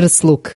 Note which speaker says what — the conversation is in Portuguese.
Speaker 1: para Sluk.